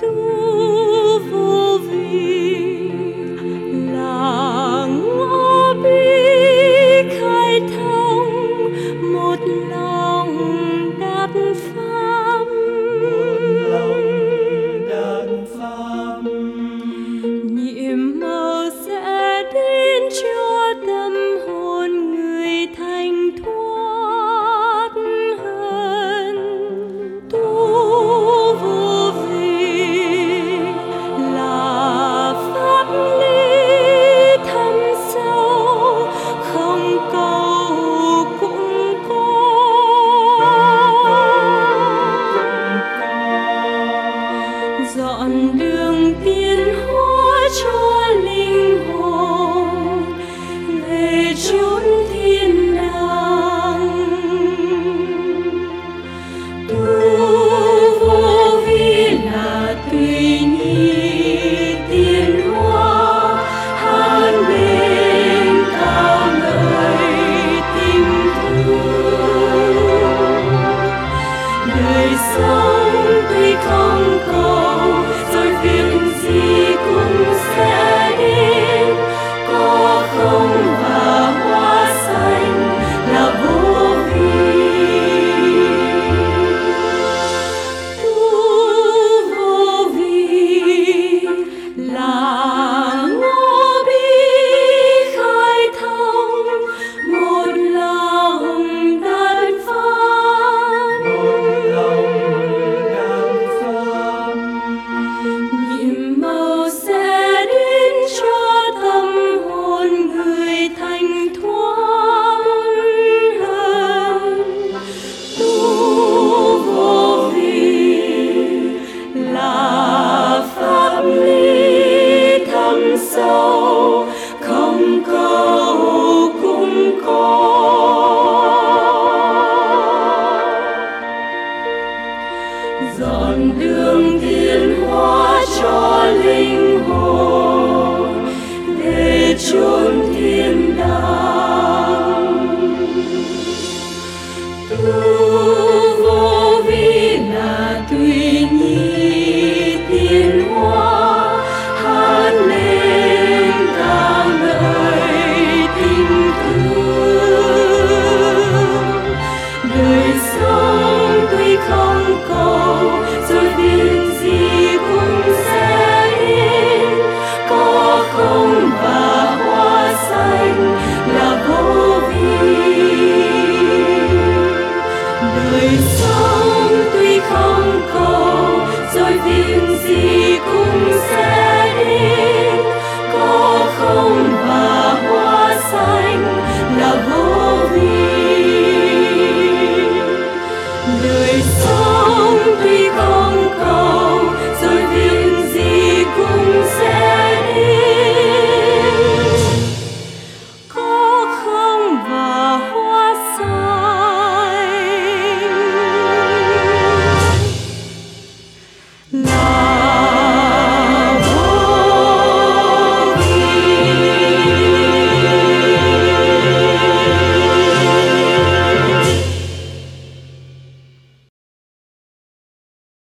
Do dọn đường tiên. Đường tiến hóa cho linh hồn để chốn thiên đàng. Love.